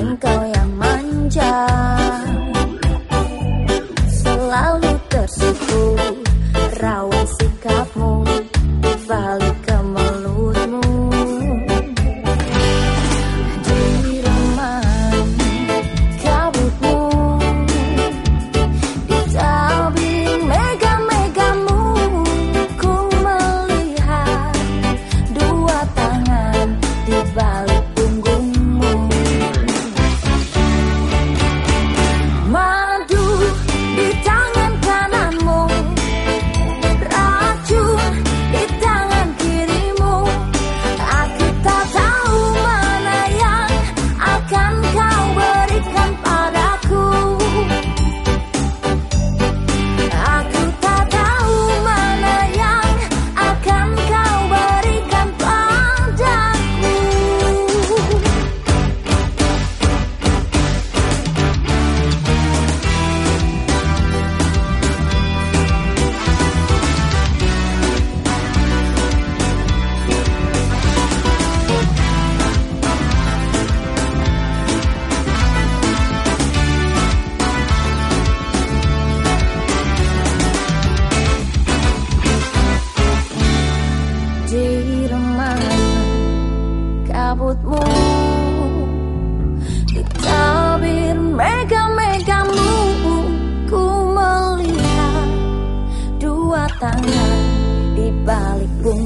engkau yang manja. balik pun